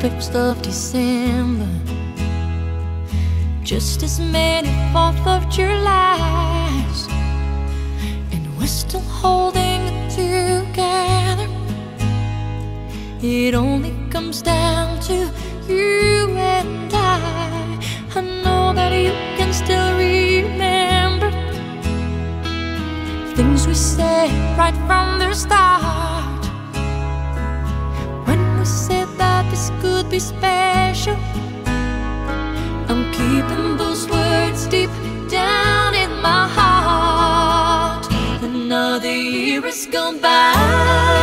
1st of December. Just as many 4th of Julys. And we're still holding it together. It only comes down to you and I. I know that you can still remember things we said right from be special, I'm keeping those words deep down in my heart. Another year has gone by,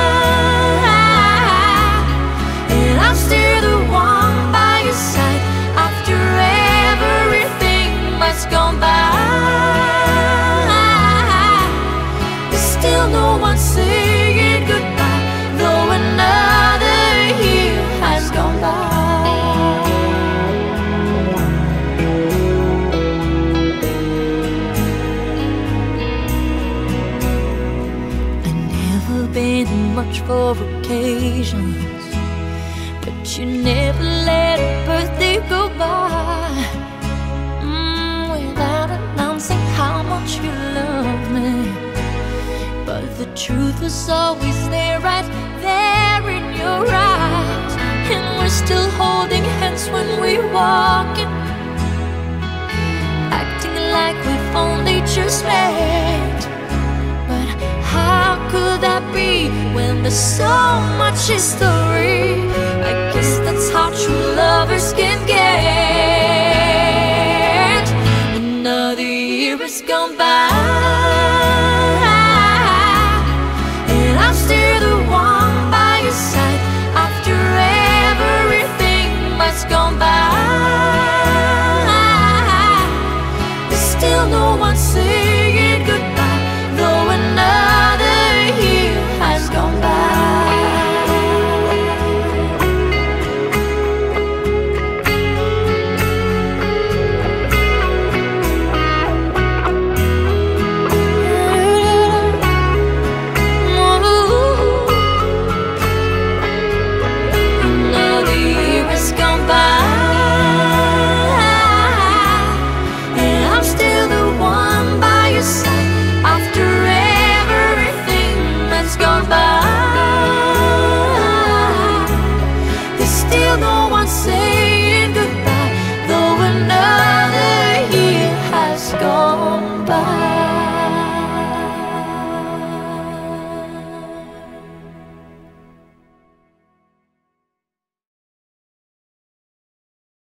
much for occasions, but you never let a birthday go by mm, without announcing how much you love me. But the truth was always there, right there in your eyes, and we're still holding hands when we walk there's so much history? I guess that's how true lovers can get. Another year has gone by, and I'm still the one by your side after everything has gone by. There's still no one saying